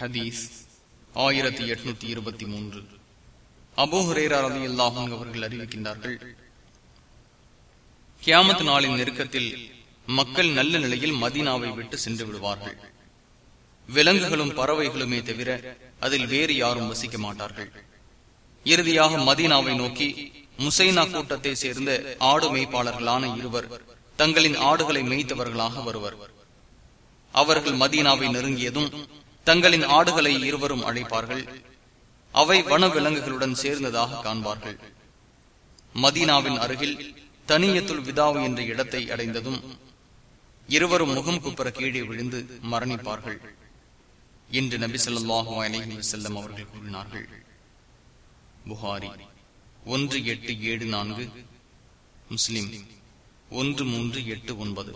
ஹதீஸ் ஆயிரத்தி எட்நூத்தி இருபத்தி மூன்று. அபோஹரேரா அலி அல்லாஹும் அவர்கள் அறிவிக்கின்றார்கள் கியாமத் நாளின் நெருக்கத்தில் மக்கள் நல்ல நிலையில் மதீனாவை விட்டு சென்று விடுவார்கள். விலங்குகளும் பறவைகளுமே தவிர அதில் வேறு யாரும் வசிக்க மாட்டார்கள். இறுதியாக மதீனாவை நோக்கி முசைனா கூட்டத்தை சேர்ந்த ஆடு மேய்ப்பாளர்களான இருவர் தங்களின் ஆடுகளை மேய்த்தவர்களாக வருவர். அவர்கள் மதீனாவை நெருங்கியதும் தங்களின் ஆடுகளை இருவரும் அழைப்பார்கள். அவை வன விலங்குகளுடன் சேர்ந்ததாக காண்பார்கள். மதீனாவின் அருகில் தனியத்துல் விதாவு என்ற இடத்தை அடைந்ததும் இருவரும் முகம் குப்புற கீழே விழுந்து மரணிப்பார்கள். என்று நபி சொல்லாஹு அலஹி செல்லம் அவர்கள் கூறினார்கள். புகாரி ஒன்று எட்டு ஏழு நான்கு முஸ்லிம் ஒன்று மூன்று எட்டு ஒன்பது.